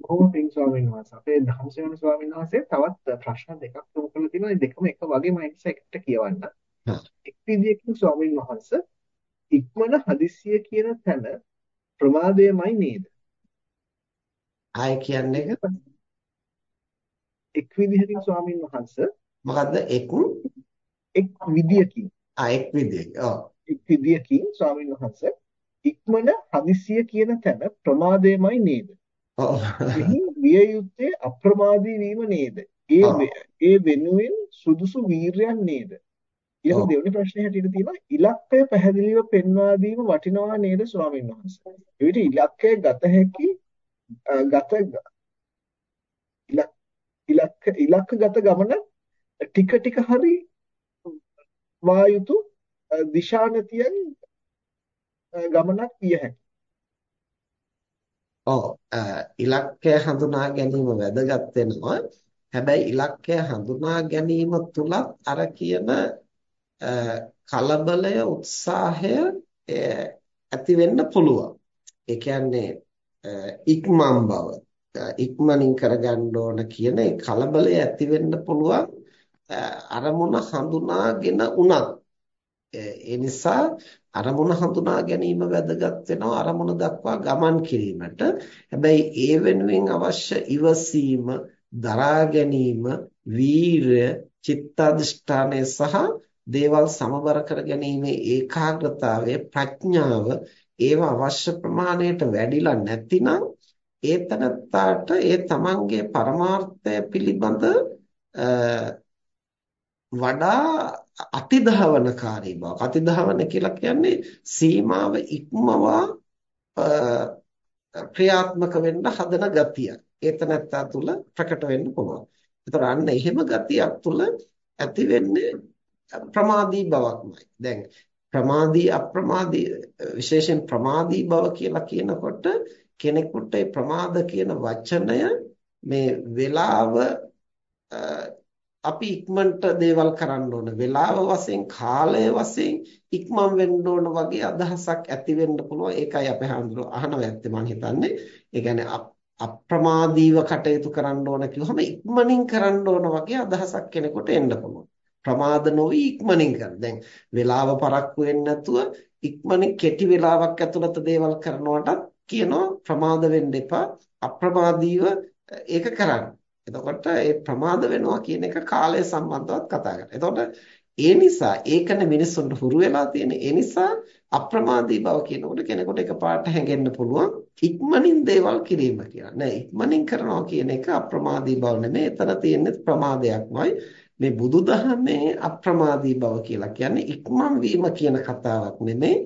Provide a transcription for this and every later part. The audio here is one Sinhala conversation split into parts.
බොහොම පිං ස්වාමීන් වහන්සේ. අපේ ධම්සේන ස්වාමීන් වහන්සේ තවත් ප්‍රශ්න දෙකක් යොමු කරලා තිනවා. මේ දෙකම එක වගේම එකට කියවන්න. එක් විදියකින් ස්වාමීන් වහන්සේ ඉක්මන හදිස්සිය කියන තැන ප්‍රමාදයමයි නේද? ආය කියන්නේ එක් විදියකින් ස්වාමීන් වහන්සේ මොකද්ද එක් එක් විදියකින් ආ එක් විදියකින් ඔව් එක් විදියකින් ස්වාමීන් වහන්සේ ඉක්මන හදිස්සිය කියන තැන ප්‍රමාදයමයි නේද? විය යුත්තේ අප්‍රමාදී වීම නේද? ඒ ඒ වෙනුවෙන් සුදුසු වීරයක් නේද? ඊළඟ දෙවෙනි ප්‍රශ්නේ හැටියට තියෙනවා ඉලක්කය පැහැදිලිව පෙන්වා දීම වටිනවා නේද ස්වාමීන් වහන්සේ. එවිට ඉලක්කය ගත හැකි ගත ඉලක්ක ඉලක්කගත ගමන ටික ටික හරි වායුතු දිශානතියෙන් ගමනක් විය හැකියි. ඔව් ඉලක්කය හඳුනා ගැනීම වැදගත් වෙනවා. හැබැයි ඉලක්කය හඳුනා ගැනීම තුලත් අර කියන කලබලය උත්සාහය ඇති වෙන්න පුළුවන්. ඒ කියන්නේ ඉක්මන් බව ඉක්මනින් කරගන්න ඕන කියන ඒ කලබලය ඇති වෙන්න පුළුවන් අරමුණ හඳුනාගෙන උනත් ඒ නිසා අරමුණ හඳුනා ගැනීම වැදගත් වෙනවා අරමුණ දක්වා ගමන් කිරීමට. හැබැයි ඒ වෙනුවෙන් අවශ්‍ය ඉවසීම, දරා ගැනීම, වීරය, චිත්තඅදිෂ්ඨානය සහ දේවල් සමබර කර ගැනීමේ ඒකාග්‍රතාවය, ප්‍රඥාව ඒව අවශ්‍ය ප්‍රමාණයට වැඩිලා නැතිනම් ඒ තනත්තාට ඒ තමන්ගේ පරමාර්ථය පිළිබඳ වඩා අතිධාවනකාරී බව. අතිධාවන කියලා කියන්නේ සීමාව ඉක්මවා ක්‍රියාත්මක වෙන්න හදන ගතිය. ඒතනත්තා තුල ප්‍රකට වෙන්න පුළුවන්. ඒතර අන්න එහෙම ගතියක් තුල ඇති වෙන්නේ ප්‍රමාදී බවක්මයි. දැන් ප්‍රමාදී අප්‍රමාදී විශේෂයෙන් ප්‍රමාදී බව කියලා කියනකොට කෙනෙකුට ප්‍රමාද කියන වචනය මේ වේලාව අපි ඉක්මනට දේවල් කරන්න ඕන. වෙලාව වශයෙන් කාලය වශයෙන් ඉක්මන් වෙන්න ඕන වගේ අදහසක් ඇති වෙන්න පුළුවන්. ඒකයි අපි හඳුර අහනවා ඇත්තේ මම හිතන්නේ. ඒ කියන්නේ අප්‍රමාදීව කටයුතු කරන්න ඕන කිව්වම ඉක්මනින් කරන්න ඕන වගේ අදහසක් කෙනෙකුට එන්න පුළුවන්. ප්‍රමාද නොවි ඉක්මනින් කරන. දැන් වෙලාව පරක්කු වෙන්නේ නැතුව ඉක්මනින් කෙටි වෙලාවක් ඇතුළත දේවල් කරනවටත් කියනවා ප්‍රමාද වෙන්න එපා අප්‍රමාදීව ඒක කරන්න. එතකොට ඒ ප්‍රමාද වෙනවා කියන එක කාලය සම්බන්ධවත් කතා කරනවා. එතකොට ඒ නිසා ඒකනේ මිනිස්සුන්ට හුරු වෙලා තියෙන්නේ. ඒ නිසා අප්‍රමාදී බව කියනකොට කෙනෙකුට එකපාරට හැඟෙන්න පුළුවන් ඉක්මනින් දේවල් කිරීම කියලා. නෑ ඉක්මනින් කරනවා කියන එක අප්‍රමාදී බව නෙමෙයි. එතන තියෙන්නේ ප්‍රමාදයක්මයි. මේ බුදුදහමේ අප්‍රමාදී බව කියලා කියන්නේ ඉක්මන් වීම කියන කතාවක් නෙමෙයි.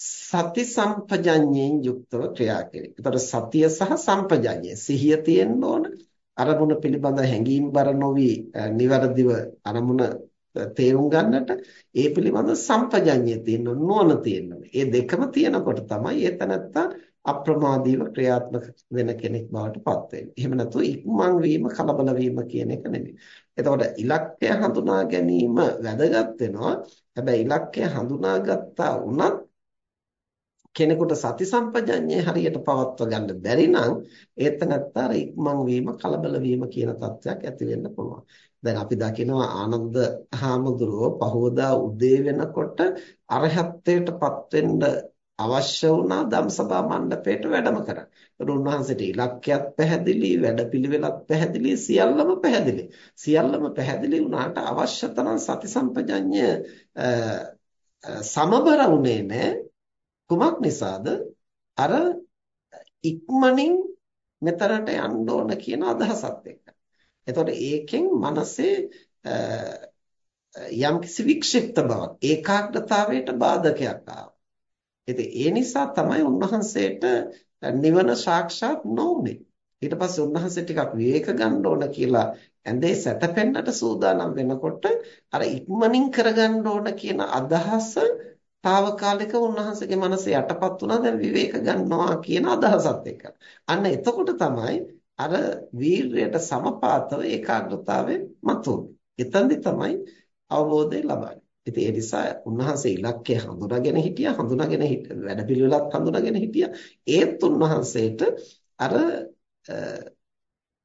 සති සම්පජඤ්ඤයෙන් යුක්තව ක්‍රියා කිරීම. ඒතර සතිය සහ සම්පජඤ්ඤය සිහිය තියෙන්න ඕන. අරමුණ පිළිබඳ හැඟීම්බර නොවි નિවරදිව අරමුණ තේරුම් ගන්නට ඒ පිළිබඳ සම්පජඤ්ඤය තියෙන්න නුවණ තියෙන්න ඒ දෙකම තියෙනකොට තමයි ඒ තනත්තා අප්‍රමාදීව ක්‍රියාත්මක වෙන කෙනෙක් බවට පත් වෙන්නේ. එහෙම නැත්නම් ඉක්මන් වීම කලබල වීම කියන එක නෙමෙයි. එතකොට ඉලක්කය හඳුනා ගැනීම වැදගත් වෙනවා. හැබැයි ඉලක්කය හඳුනාගත්තා වුණත් කෙනෙකුට සති සම්පජඤ්ඤය හරියට පවත්වා ගන්න බැරි නම් ඒත් නැත්නම් ඉක්මන් වීම කලබල වීම කියන තත්ත්වයක් ඇති වෙන්න පුළුවන්. දැන් අපි දකිනවා ආනන්ද හාමුදුරුවෝ පහවදා උදේ වෙනකොට අරහත්ත්වයටපත් වෙන්න අවශ්‍ය වුණා ධම්සභා මණ්ඩපයට වැඩම කරන්න. ඒකට උන්වහන්සේට ඉලක්කයක් පැහැදිලි, වැඩපිළිවෙලක් පැහැදිලි, සියල්ලම පැහැදිලි. සියල්ලම පැහැදිලි වුණාට අවශ්‍ය තරම් සති සම්පජඤ්ඤය සමබර වුණේ නැහැ. කුමක් නිසාද? අර ඉක්මනින් මෙතරට යන්න ඕන කියන අදහසත් එක්ක. එතකොට ඒකෙන් මනසේ යම්කිසි වික්ෂිප්ත බවක් ඒකාග්‍රතාවයට බාධකයක් ආවා. ඉතින් ඒ නිසා තමයි උන්වහන්සේට නිවන සාක්ෂාත් නොවුනේ. ඊට පස්සේ උන්වහන්සේ ටිකක් විවේක ගන්න ඕන කියලා ඇඳේ සැතපෙන්නට සූදානම් වෙනකොට අර ඉක්මනින් කරගන්න ඕන කියන අදහස తాවකාලික උන්වහන්සේගේ මනස යටපත් වුණා දැන් විවේක ගන්නවා කියන අදහසත් එක්ක. අන්න එතකොට තමයි අර වීරයට සමපාතව ඒකාග්‍රතාවය මතුවෙන්නේ. එතෙන්දි තමයි අවබෝධය ලබන්නේ. ඉතින් ඒ නිසා උන්වහන්සේ ඉලක්කය හඳුනාගෙන හිටියා හඳුනාගෙන වැඩපිළිවෙලත් හඳුනාගෙන හිටියා ඒත් උන්වහන්සේට අර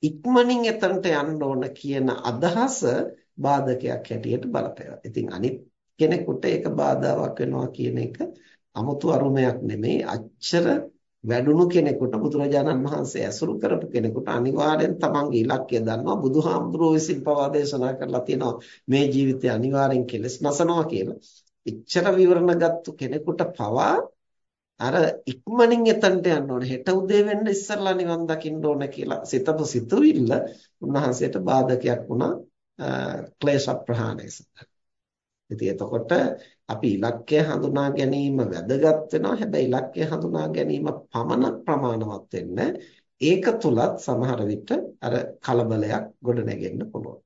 ඉක්මනින් එතනට යන්න ඕන කියන අදහස බාධකයක් හැටියට බලපෑවා. ඉතින් අනිත් කෙනෙකුට ඒක බාධාවක් වෙනවා කියන එක 아무තු අරුමයක් නෙමෙයි. අච්චර වැඩුණු කෙනෙකුට බුදුරජාණන් වහන්සේ ඇසුරු කරපු කෙනෙකුට අනිවාර්යෙන් තමන්ගේ ඉලක්කය දන්නවා. බුදුහාමුදුරුවෝ විසින් පවා දේශනා කරලා තියෙනවා මේ ජීවිතය අනිවාර්යෙන් කෙලස් නසනවා කියලා. එච්චර විවරණ ගත්තු කෙනෙකුට පවා අර ඉක්මනින් එතනට යන්න ඕනේ. හෙට උදේ වෙන්න ඉස්සරලා නිවන් දකින්න ඕන කියලා සිතපු සිතුවිල්ල උන්වහන්සේට බාධකයක් වුණා ක්ලේශ ප්‍රහාණය සඳහා. ඉතින් එතකොට අපි ඉලක්කය හඳුනා ගැනීම වැදගත් වෙනවා. හැබැයි ඉලක්කය හඳුනා ගැනීම පමණ ප්‍රමාණවත් වෙන්නේ ඒක තුලත් සමහර විට අර කලබලයක් ගොඩ නැගෙන්න පුළුවන්.